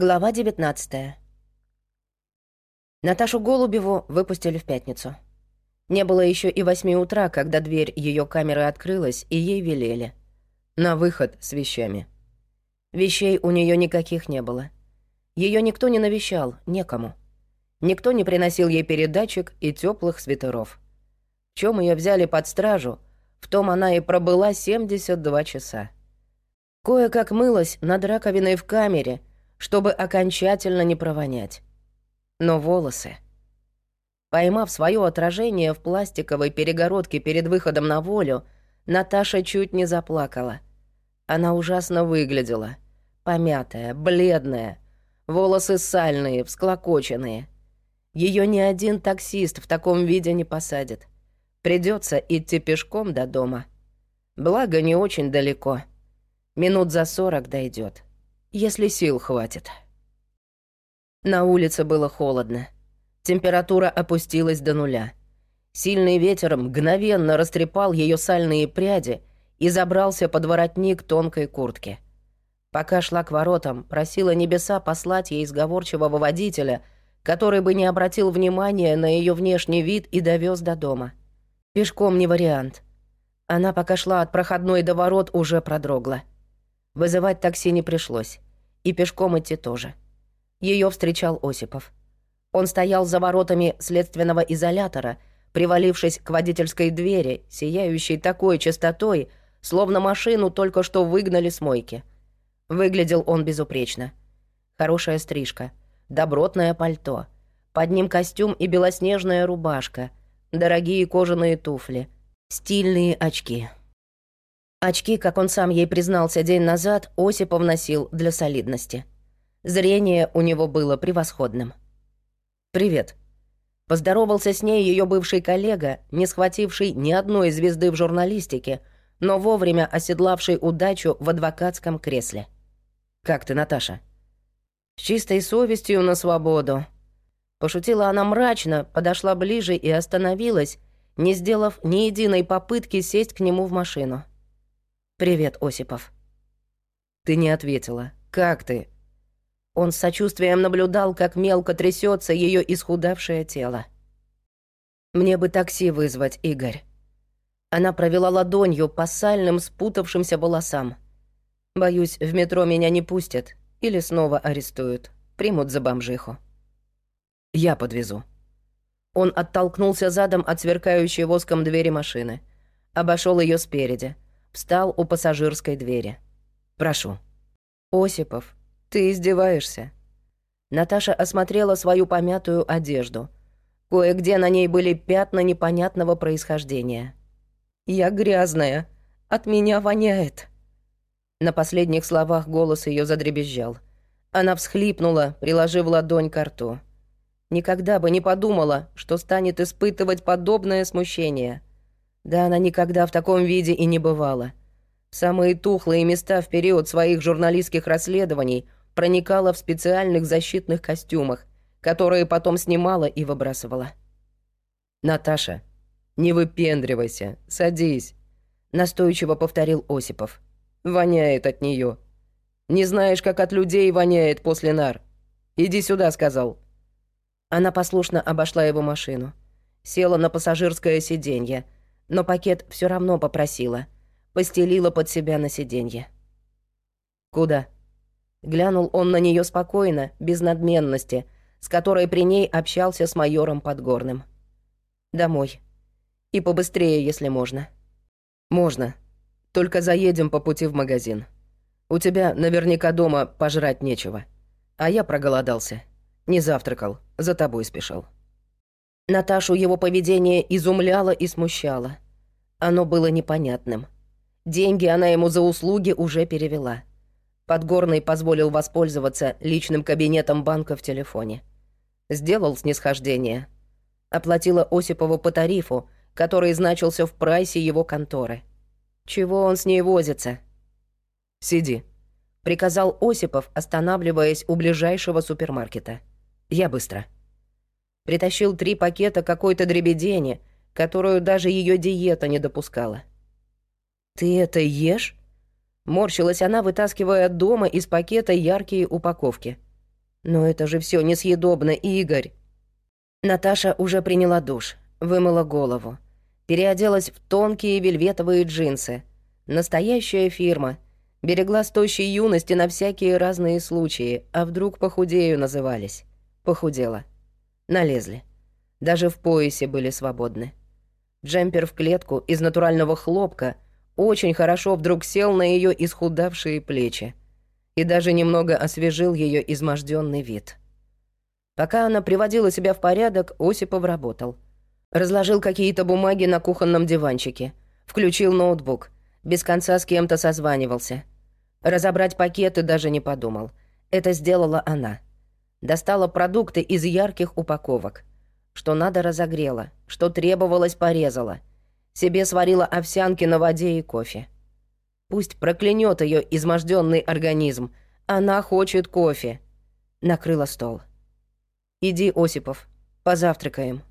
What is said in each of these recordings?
Глава 19 Наташу Голубеву выпустили в пятницу. Не было еще и восьми утра, когда дверь ее камеры открылась, и ей велели. На выход с вещами. Вещей у нее никаких не было. Ее никто не навещал, некому. Никто не приносил ей передатчик и теплых свитеров. В чем ее взяли под стражу, в том она и пробыла 72 часа. Кое-как мылась над раковиной в камере — чтобы окончательно не провонять. Но волосы... Поймав свое отражение в пластиковой перегородке перед выходом на волю, Наташа чуть не заплакала. Она ужасно выглядела. Помятая, бледная, волосы сальные, всклокоченные. Ее ни один таксист в таком виде не посадит. Придется идти пешком до дома. Благо, не очень далеко. Минут за сорок дойдет если сил хватит. На улице было холодно. Температура опустилась до нуля. Сильный ветер мгновенно растрепал ее сальные пряди и забрался под воротник тонкой куртки. Пока шла к воротам, просила небеса послать ей изговорчивого водителя, который бы не обратил внимания на ее внешний вид и довез до дома. Пешком не вариант. Она пока шла от проходной до ворот уже продрогла. Вызывать такси не пришлось. И пешком идти тоже. Ее встречал Осипов. Он стоял за воротами следственного изолятора, привалившись к водительской двери, сияющей такой чистотой, словно машину только что выгнали с мойки. Выглядел он безупречно. Хорошая стрижка, добротное пальто, под ним костюм и белоснежная рубашка, дорогие кожаные туфли, стильные очки — Очки, как он сам ей признался день назад, Осипов носил для солидности. Зрение у него было превосходным. «Привет». Поздоровался с ней ее бывший коллега, не схвативший ни одной звезды в журналистике, но вовремя оседлавший удачу в адвокатском кресле. «Как ты, Наташа?» «С чистой совестью на свободу». Пошутила она мрачно, подошла ближе и остановилась, не сделав ни единой попытки сесть к нему в машину. «Привет, Осипов». «Ты не ответила. Как ты?» Он с сочувствием наблюдал, как мелко трясется ее исхудавшее тело. «Мне бы такси вызвать, Игорь». Она провела ладонью по сальным спутавшимся волосам. «Боюсь, в метро меня не пустят или снова арестуют, примут за бомжиху». «Я подвезу». Он оттолкнулся задом от сверкающей воском двери машины. Обошел ее спереди — встал у пассажирской двери. «Прошу». «Осипов, ты издеваешься?» Наташа осмотрела свою помятую одежду. Кое-где на ней были пятна непонятного происхождения. «Я грязная. От меня воняет». На последних словах голос ее задребезжал. Она всхлипнула, приложив ладонь к рту. Никогда бы не подумала, что станет испытывать подобное смущение. Да она никогда в таком виде и не бывала. В самые тухлые места в период своих журналистских расследований проникала в специальных защитных костюмах, которые потом снимала и выбрасывала. «Наташа, не выпендривайся, садись», — настойчиво повторил Осипов. «Воняет от нее. Не знаешь, как от людей воняет после нар. Иди сюда», — сказал. Она послушно обошла его машину. Села на пассажирское сиденье — но пакет все равно попросила. Постелила под себя на сиденье. «Куда?» Глянул он на нее спокойно, без надменности, с которой при ней общался с майором Подгорным. «Домой. И побыстрее, если можно». «Можно. Только заедем по пути в магазин. У тебя наверняка дома пожрать нечего. А я проголодался. Не завтракал, за тобой спешил». Наташу его поведение изумляло и смущало. Оно было непонятным. Деньги она ему за услуги уже перевела. Подгорный позволил воспользоваться личным кабинетом банка в телефоне. Сделал снисхождение. Оплатила Осипову по тарифу, который значился в прайсе его конторы. Чего он с ней возится? «Сиди», — приказал Осипов, останавливаясь у ближайшего супермаркета. «Я быстро» притащил три пакета какой-то дребедени, которую даже ее диета не допускала. «Ты это ешь?» Морщилась она, вытаскивая от дома из пакета яркие упаковки. Но это же все несъедобно, Игорь. Наташа уже приняла душ, вымыла голову. Переоделась в тонкие вельветовые джинсы. Настоящая фирма. Берегла стоящей юности на всякие разные случаи, а вдруг похудею назывались. Похудела. Налезли. Даже в поясе были свободны. Джемпер в клетку из натурального хлопка очень хорошо вдруг сел на ее исхудавшие плечи и даже немного освежил ее изможденный вид. Пока она приводила себя в порядок, Осипов работал. Разложил какие-то бумаги на кухонном диванчике, включил ноутбук, без конца с кем-то созванивался. Разобрать пакеты даже не подумал. Это сделала она. Достала продукты из ярких упаковок. Что надо разогрела, что требовалось порезала. Себе сварила овсянки на воде и кофе. Пусть проклянет ее изможденный организм. Она хочет кофе. Накрыла стол. «Иди, Осипов, позавтракаем».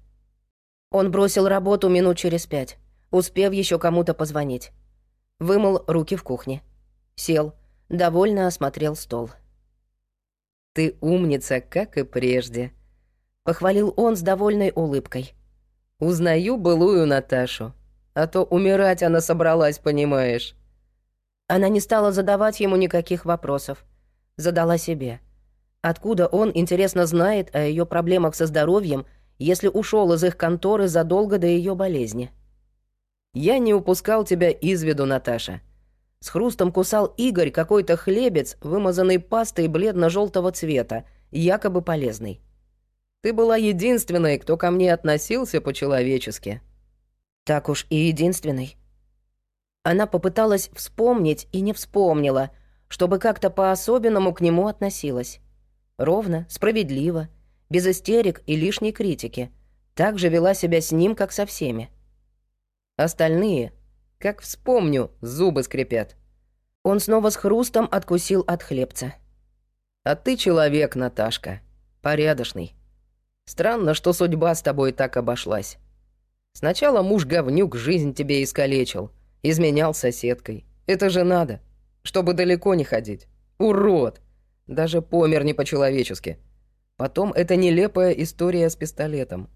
Он бросил работу минут через пять, успев еще кому-то позвонить. Вымыл руки в кухне. Сел, довольно осмотрел стол. «Ты умница, как и прежде», — похвалил он с довольной улыбкой. «Узнаю былую Наташу, а то умирать она собралась, понимаешь». Она не стала задавать ему никаких вопросов. Задала себе. Откуда он, интересно, знает о ее проблемах со здоровьем, если ушел из их конторы задолго до ее болезни? «Я не упускал тебя из виду, Наташа». С хрустом кусал Игорь какой-то хлебец, вымазанный пастой бледно желтого цвета, якобы полезный. «Ты была единственной, кто ко мне относился по-человечески». «Так уж и единственной», она попыталась вспомнить и не вспомнила, чтобы как-то по-особенному к нему относилась. Ровно, справедливо, без истерик и лишней критики. Так же вела себя с ним, как со всеми. Остальные, как вспомню, зубы скрипят. Он снова с хрустом откусил от хлебца. «А ты человек, Наташка. Порядочный. Странно, что судьба с тобой так обошлась. Сначала муж-говнюк жизнь тебе искалечил, Изменял соседкой. Это же надо. Чтобы далеко не ходить. Урод! Даже помер не по-человечески. Потом эта нелепая история с пистолетом.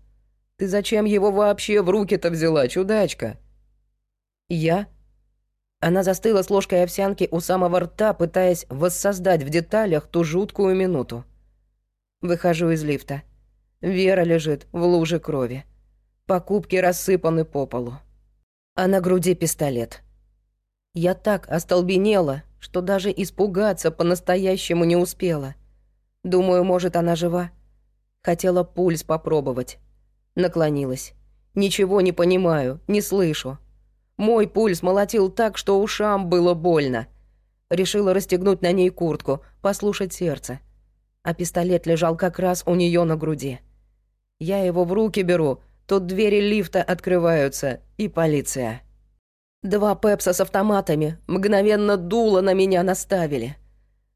Ты зачем его вообще в руки-то взяла, чудачка? Я? Она застыла с ложкой овсянки у самого рта, пытаясь воссоздать в деталях ту жуткую минуту. Выхожу из лифта. Вера лежит в луже крови. Покупки рассыпаны по полу а на груди пистолет. Я так остолбенела, что даже испугаться по-настоящему не успела. Думаю, может, она жива. Хотела пульс попробовать. Наклонилась. Ничего не понимаю, не слышу. Мой пульс молотил так, что ушам было больно. Решила расстегнуть на ней куртку, послушать сердце. А пистолет лежал как раз у нее на груди. Я его в руки беру — Тут двери лифта открываются, и полиция. Два пепса с автоматами мгновенно дуло на меня наставили.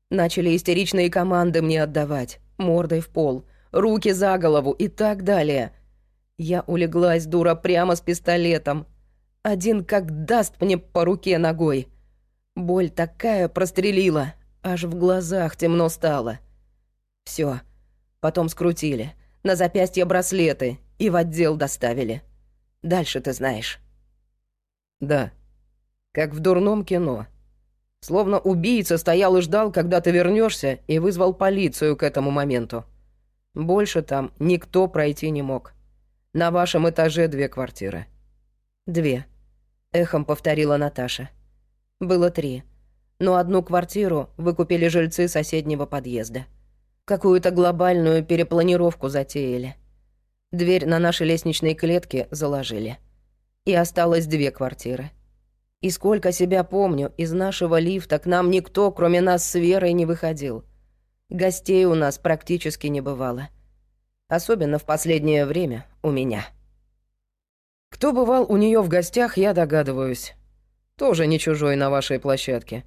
Начали истеричные команды мне отдавать, мордой в пол, руки за голову и так далее. Я улеглась, дура, прямо с пистолетом. Один как даст мне по руке ногой. Боль такая прострелила, аж в глазах темно стало. Все, потом скрутили. На запястье браслеты и в отдел доставили. Дальше ты знаешь». «Да, как в дурном кино. Словно убийца стоял и ждал, когда ты вернешься, и вызвал полицию к этому моменту. Больше там никто пройти не мог. На вашем этаже две квартиры». «Две», — эхом повторила Наташа. «Было три, но одну квартиру выкупили жильцы соседнего подъезда. Какую-то глобальную перепланировку затеяли». Дверь на нашей лестничной клетке заложили. И осталось две квартиры. И сколько себя помню, из нашего лифта к нам никто, кроме нас с Верой, не выходил. Гостей у нас практически не бывало. Особенно в последнее время у меня. Кто бывал у нее в гостях, я догадываюсь. Тоже не чужой на вашей площадке.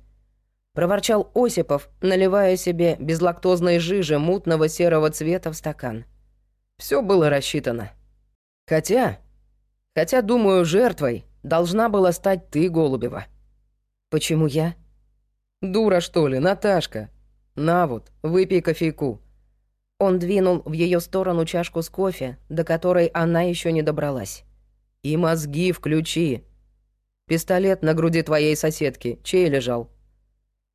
Проворчал Осипов, наливая себе безлактозной жижи мутного серого цвета в стакан. — все было рассчитано. Хотя... Хотя, думаю, жертвой должна была стать ты, Голубева. Почему я? Дура, что ли, Наташка? На вот, выпей кофейку. Он двинул в ее сторону чашку с кофе, до которой она еще не добралась. «И мозги включи. Пистолет на груди твоей соседки, чей лежал?»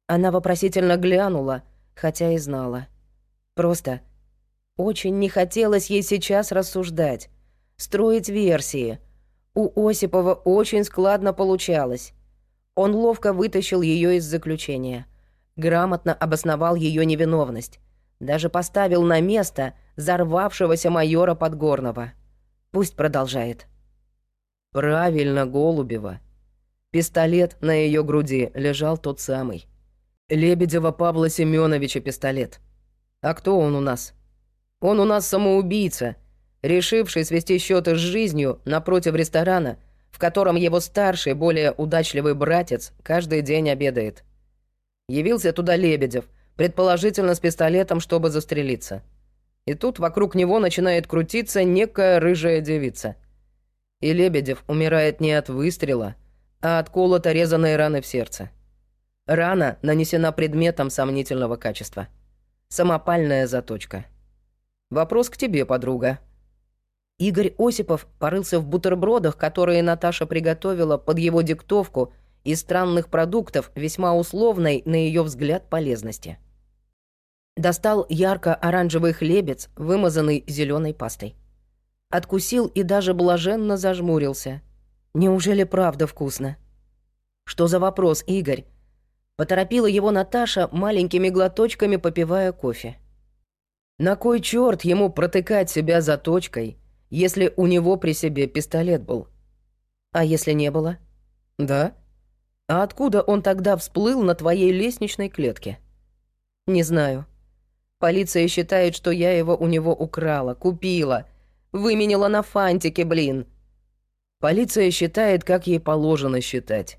Она вопросительно глянула, хотя и знала. Просто очень не хотелось ей сейчас рассуждать, строить версии. У Осипова очень складно получалось. Он ловко вытащил ее из заключения, грамотно обосновал ее невиновность, даже поставил на место взорвавшегося майора Подгорного. Пусть продолжает. Правильно, Голубева. Пистолет на ее груди лежал тот самый. Лебедева Павла Семеновича пистолет. А кто он у нас? Он у нас самоубийца, решивший свести счеты с жизнью напротив ресторана, в котором его старший, более удачливый братец каждый день обедает. Явился туда Лебедев, предположительно с пистолетом, чтобы застрелиться. И тут вокруг него начинает крутиться некая рыжая девица. И Лебедев умирает не от выстрела, а от колото-резанной раны в сердце. Рана нанесена предметом сомнительного качества. Самопальная заточка. Вопрос к тебе, подруга. Игорь Осипов порылся в бутербродах, которые Наташа приготовила под его диктовку из странных продуктов весьма условной, на ее взгляд, полезности. Достал ярко-оранжевый хлебец, вымазанный зеленой пастой. Откусил и даже блаженно зажмурился. Неужели правда вкусно? Что за вопрос, Игорь? Поторопила его Наташа, маленькими глоточками попивая кофе. На кой черт ему протыкать себя заточкой, если у него при себе пистолет был? А если не было? Да? А откуда он тогда всплыл на твоей лестничной клетке? Не знаю. Полиция считает, что я его у него украла, купила, выменила на фантике, блин. Полиция считает, как ей положено считать.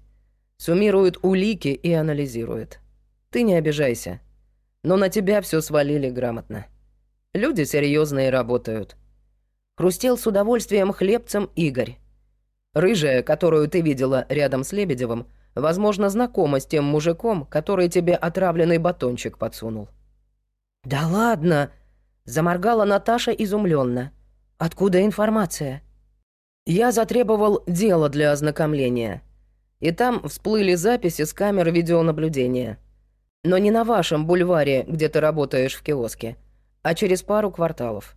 Суммирует улики и анализирует. Ты не обижайся. Но на тебя все свалили грамотно. Люди серьезные работают. Хрустел с удовольствием хлебцем Игорь. Рыжая, которую ты видела рядом с Лебедевым, возможно, знакома с тем мужиком, который тебе отравленный батончик подсунул. «Да ладно!» — заморгала Наташа изумленно. «Откуда информация?» «Я затребовал дело для ознакомления и там всплыли записи с камер видеонаблюдения. Но не на вашем бульваре, где ты работаешь в киоске, а через пару кварталов.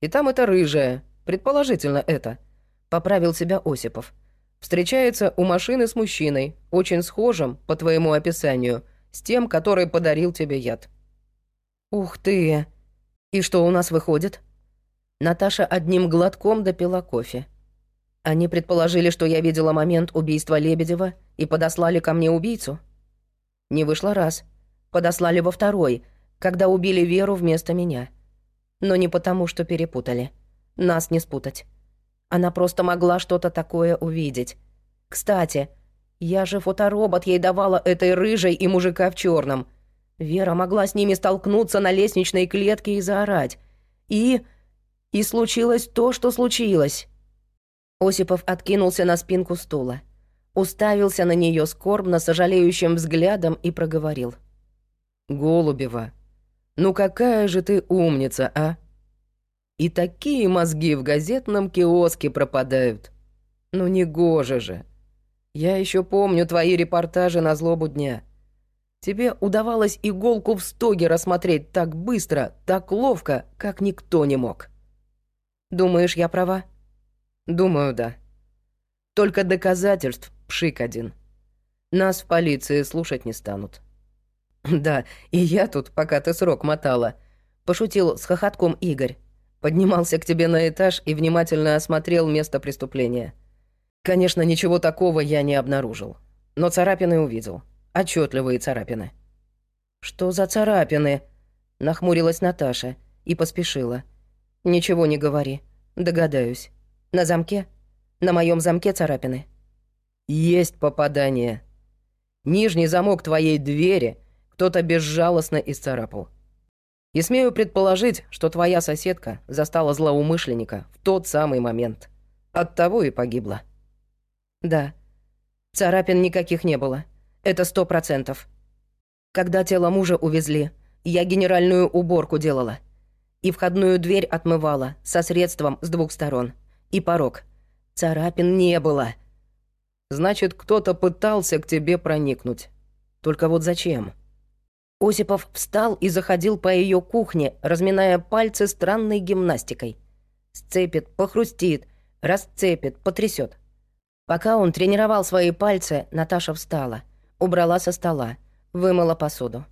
И там это рыжая, предположительно это, поправил себя Осипов. Встречается у машины с мужчиной, очень схожим, по твоему описанию, с тем, который подарил тебе яд. Ух ты! И что у нас выходит? Наташа одним глотком допила кофе. Они предположили, что я видела момент убийства Лебедева и подослали ко мне убийцу. Не вышло раз. Подослали во второй, когда убили Веру вместо меня. Но не потому, что перепутали. Нас не спутать. Она просто могла что-то такое увидеть. Кстати, я же фоторобот ей давала этой рыжей и мужика в черном. Вера могла с ними столкнуться на лестничной клетке и заорать. И... и случилось то, что случилось. Осипов откинулся на спинку стула, уставился на нее скорбно, сожалеющим взглядом и проговорил. «Голубева, ну какая же ты умница, а? И такие мозги в газетном киоске пропадают. Ну не гоже же. Я еще помню твои репортажи на злобу дня. Тебе удавалось иголку в стоге рассмотреть так быстро, так ловко, как никто не мог. Думаешь, я права?» Думаю, да. Только доказательств пшик один. Нас в полиции слушать не станут. Да, и я тут, пока ты срок мотала, пошутил с хохотком Игорь. Поднимался к тебе на этаж и внимательно осмотрел место преступления. Конечно, ничего такого я не обнаружил. Но царапины увидел. Отчетливые царапины. «Что за царапины?» Нахмурилась Наташа и поспешила. «Ничего не говори. Догадаюсь». На замке? На моем замке царапины. Есть попадание. Нижний замок твоей двери кто-то безжалостно исцарапал. И смею предположить, что твоя соседка застала злоумышленника в тот самый момент. Оттого и погибла. Да. Царапин никаких не было. Это сто процентов. Когда тело мужа увезли, я генеральную уборку делала. И входную дверь отмывала, со средством с двух сторон. И порог. Царапин не было. Значит, кто-то пытался к тебе проникнуть. Только вот зачем? Осипов встал и заходил по ее кухне, разминая пальцы странной гимнастикой. Сцепит, похрустит, расцепит, потрясет. Пока он тренировал свои пальцы, Наташа встала, убрала со стола, вымыла посуду.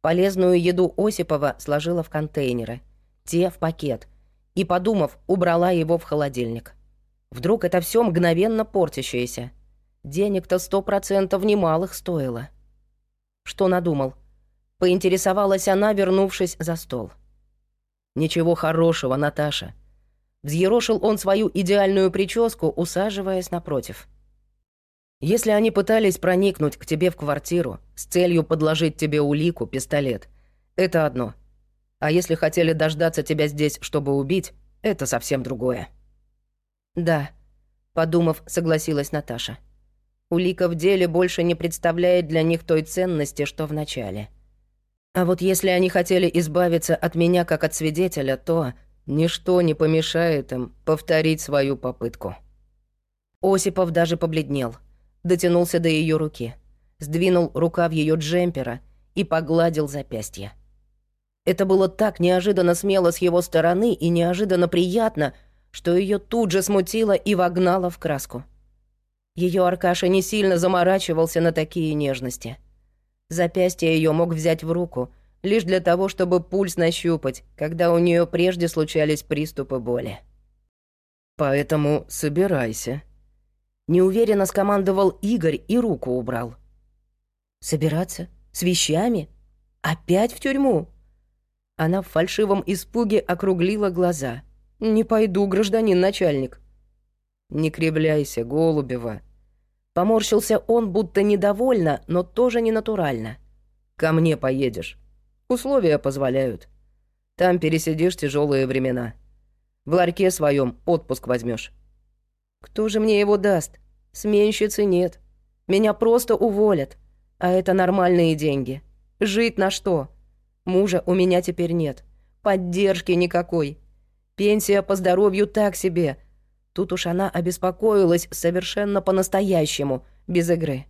Полезную еду Осипова сложила в контейнеры, те в пакет, и, подумав, убрала его в холодильник. Вдруг это все мгновенно портящееся. Денег-то сто процентов немалых стоило. Что надумал? Поинтересовалась она, вернувшись за стол. «Ничего хорошего, Наташа», Взъерошил он свою идеальную прическу, усаживаясь напротив. «Если они пытались проникнуть к тебе в квартиру с целью подложить тебе улику, пистолет, это одно. А если хотели дождаться тебя здесь, чтобы убить, это совсем другое». «Да», — подумав, согласилась Наташа. «Улика в деле больше не представляет для них той ценности, что в начале. А вот если они хотели избавиться от меня как от свидетеля, то...» Ничто не помешает им повторить свою попытку. Осипов даже побледнел, дотянулся до ее руки, сдвинул рукав ее джемпера и погладил запястье. Это было так неожиданно смело с его стороны и неожиданно приятно, что ее тут же смутило и вогнало в краску. Ее Аркаша не сильно заморачивался на такие нежности. Запястье ее мог взять в руку, лишь для того, чтобы пульс нащупать, когда у нее прежде случались приступы боли. «Поэтому собирайся», — неуверенно скомандовал Игорь и руку убрал. «Собираться? С вещами? Опять в тюрьму?» Она в фальшивом испуге округлила глаза. «Не пойду, гражданин начальник». «Не кривляйся, Голубева». Поморщился он, будто недовольно, но тоже не натурально. «Ко мне поедешь. Условия позволяют. Там пересидишь тяжелые времена. В ларьке своем отпуск возьмешь. Кто же мне его даст? Сменщицы нет. Меня просто уволят. А это нормальные деньги. Жить на что? Мужа у меня теперь нет. Поддержки никакой. Пенсия по здоровью так себе. Тут уж она обеспокоилась совершенно по-настоящему, без игры.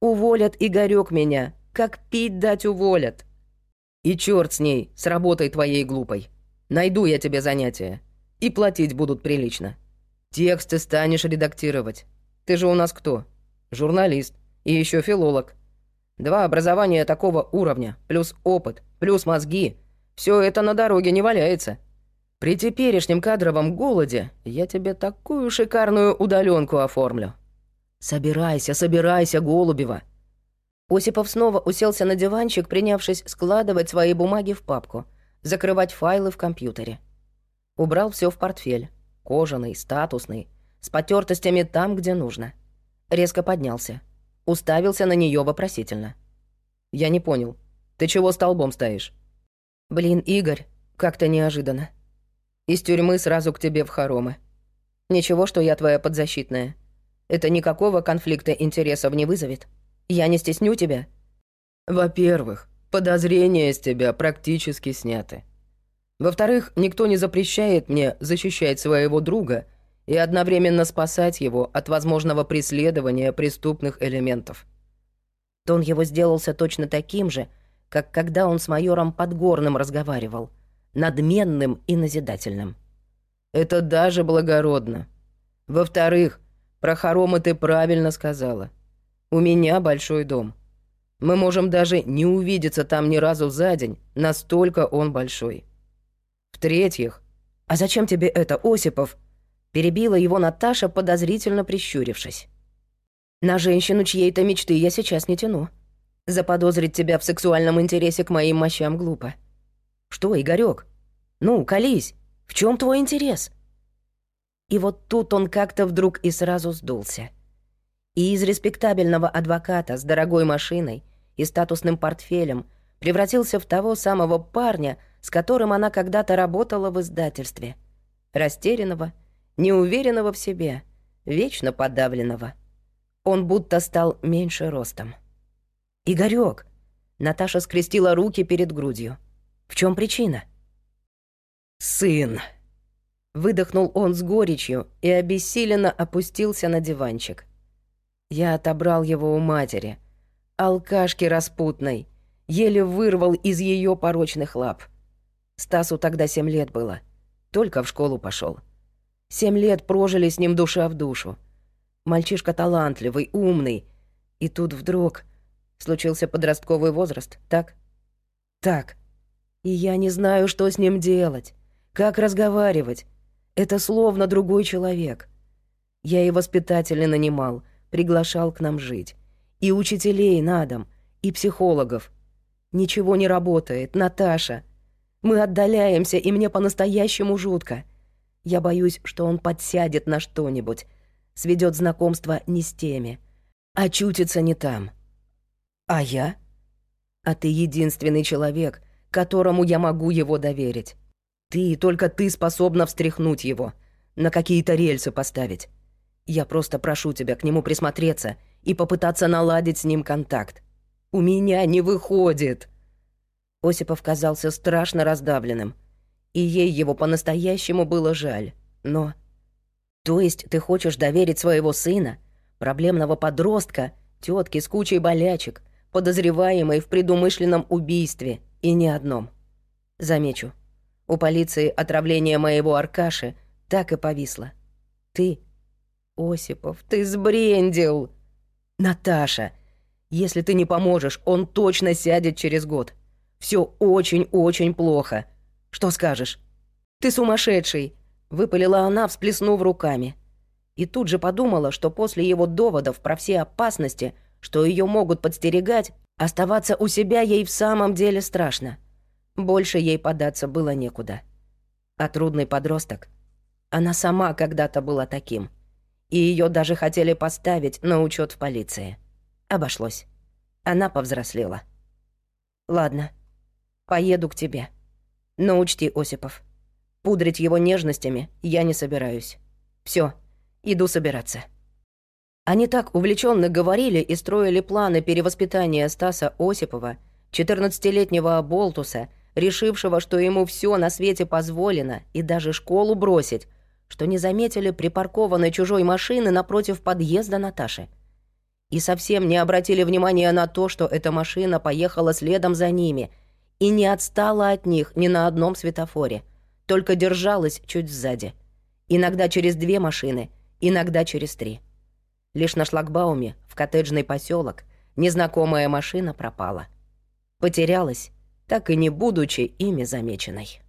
Уволят Игорёк меня. Как пить дать уволят. И черт с ней, с работой твоей глупой. Найду я тебе занятие. И платить будут прилично. Тексты станешь редактировать. Ты же у нас кто? Журналист. И еще филолог. Два образования такого уровня, плюс опыт, плюс мозги. Все это на дороге не валяется. При теперешнем кадровом голоде я тебе такую шикарную удаленку оформлю. Собирайся, собирайся, Голубева. Осипов снова уселся на диванчик, принявшись складывать свои бумаги в папку, закрывать файлы в компьютере. Убрал все в портфель. Кожаный, статусный, с потертостями там, где нужно. Резко поднялся. Уставился на нее вопросительно. «Я не понял. Ты чего столбом стоишь?» «Блин, Игорь, как-то неожиданно. Из тюрьмы сразу к тебе в хоромы. Ничего, что я твоя подзащитная. Это никакого конфликта интересов не вызовет?» Я не стесню тебя?» «Во-первых, подозрения с тебя практически сняты. Во-вторых, никто не запрещает мне защищать своего друга и одновременно спасать его от возможного преследования преступных элементов». Тон его сделался точно таким же, как когда он с майором Подгорным разговаривал, надменным и назидательным. «Это даже благородно. Во-вторых, про хоромы ты правильно сказала. У меня большой дом. Мы можем даже не увидеться там ни разу за день, настолько он большой. В-третьих... «А зачем тебе это, Осипов?» Перебила его Наташа, подозрительно прищурившись. «На женщину чьей-то мечты я сейчас не тяну. Заподозрить тебя в сексуальном интересе к моим мощам глупо. Что, Игорёк? Ну, колись, в чем твой интерес?» И вот тут он как-то вдруг и сразу сдулся и из респектабельного адвоката с дорогой машиной и статусным портфелем превратился в того самого парня, с которым она когда-то работала в издательстве. Растерянного, неуверенного в себе, вечно подавленного. Он будто стал меньше ростом. «Игорёк!» Наташа скрестила руки перед грудью. «В чем причина?» «Сын!» Выдохнул он с горечью и обессиленно опустился на диванчик. Я отобрал его у матери. Алкашки распутной. Еле вырвал из ее порочных лап. Стасу тогда семь лет было. Только в школу пошел. Семь лет прожили с ним душа в душу. Мальчишка талантливый, умный. И тут вдруг случился подростковый возраст, так? Так. И я не знаю, что с ним делать, как разговаривать. Это словно другой человек. Я и воспитателя нанимал, приглашал к нам жить. И учителей на дом, и психологов. Ничего не работает, Наташа. Мы отдаляемся, и мне по-настоящему жутко. Я боюсь, что он подсядет на что-нибудь, сведет знакомство не с теми, очутится не там. А я? А ты единственный человек, которому я могу его доверить. Ты, только ты способна встряхнуть его, на какие-то рельсы поставить. Я просто прошу тебя к нему присмотреться и попытаться наладить с ним контакт. У меня не выходит. Осипов казался страшно раздавленным, и ей его по-настоящему было жаль. Но... То есть ты хочешь доверить своего сына, проблемного подростка, тетки с кучей болячек, подозреваемой в предумышленном убийстве, и не одном. Замечу, у полиции отравление моего Аркаши так и повисло. Ты, Осипов, ты сбрендил. Наташа, если ты не поможешь, он точно сядет через год. Все очень-очень плохо. Что скажешь? Ты сумасшедший, выпалила она, всплеснув руками. И тут же подумала, что после его доводов про все опасности, что ее могут подстерегать, оставаться у себя ей в самом деле страшно. Больше ей податься было некуда. А трудный подросток. Она сама когда-то была таким. И ее даже хотели поставить на учет в полиции. Обошлось. Она повзрослела. Ладно, поеду к тебе. Но учти, Осипов, пудрить его нежностями я не собираюсь. Все, иду собираться. Они так увлеченно говорили и строили планы перевоспитания Стаса Осипова, 14-летнего Болтуса, решившего, что ему все на свете позволено, и даже школу бросить, что не заметили припаркованной чужой машины напротив подъезда Наташи. И совсем не обратили внимания на то, что эта машина поехала следом за ними и не отстала от них ни на одном светофоре, только держалась чуть сзади. Иногда через две машины, иногда через три. Лишь на шлагбауме, в коттеджный поселок, незнакомая машина пропала. Потерялась так и не будучи ими замеченной.